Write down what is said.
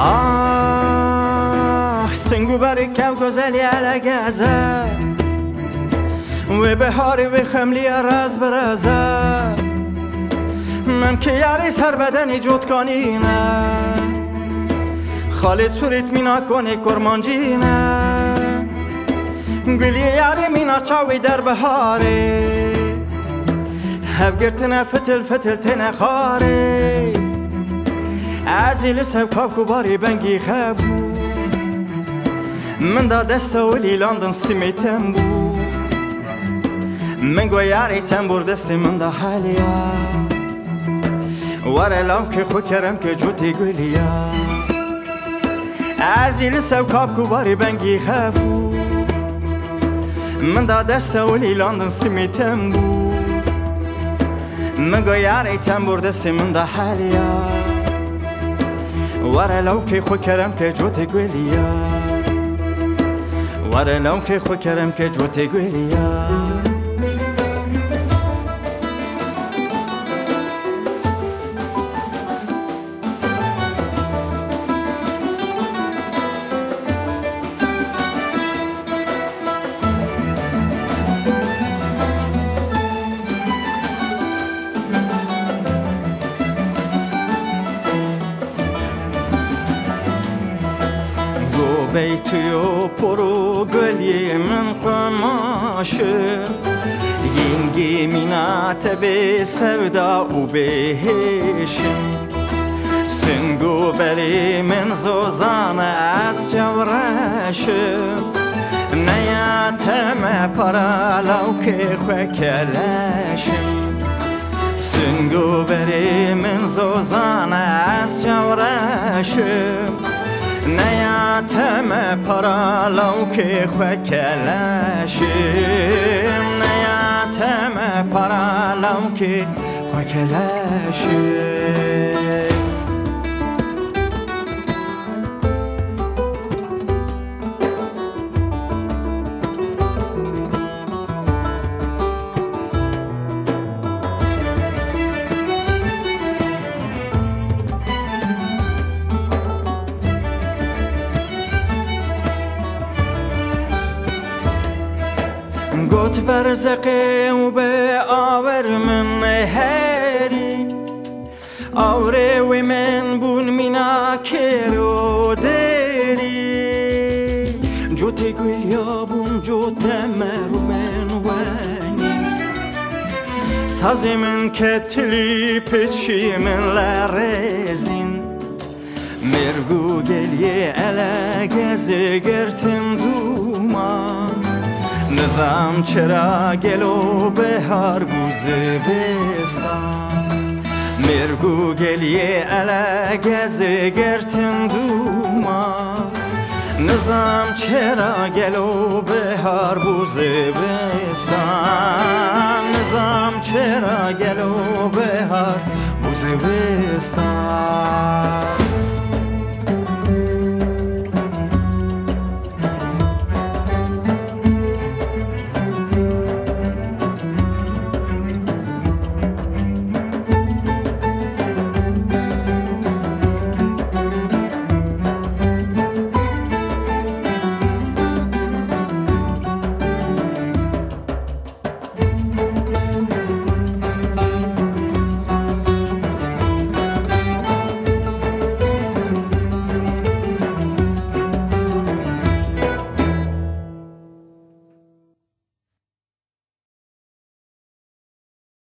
آه سنگو بری کم گزلی علگه و بهاری و خملی راز برزه من که یاری سر بدنی جود کنی نه خالی صورت مینا کنی کرمانجی نه گلی یاری مینا چاوی در بهاری هفگرتنه فتل فتل تنه خاری منزل سبكاب كباري بنجي خابو من دا دستا ولي لندن سمي تنبو من قوياري تنبور دستي من دا حاليا ورا لامك خو كرمك جوتي قوليا عازل سبكاب كباري بنجي خابو من دا دستا ولي لندن سمي تنبو من قوياري تنبور دستي من دا حاليا وره لو که خو کرم که جوت گلیا وره که خو کرم که جوت گلیا بيت يوبرو قلي من قماشه yengemin atebi sevda u behişim Sıngu belimin zozana az cavraşım Naya teme para lauke xekeleşim Sıngu belimin zozana az cavraşım Naya mateme paralav ki xwekeleşim Neyateme para ki xwekeleşim ورزقی و به آور من هری آوره و من بون مینا کرو دری جو تگویا بون جو تمر من ونی سازی من کتلی پچی من لرزین مرگو گلیه الا گزه گرتن دومان نظم چرا گلو به هر بوزه بستم مرگو گلیه الگز گرتم دوما نزم چرا گلو به هر بوزه بستم نزم چرا گلو به هر بوزه بستم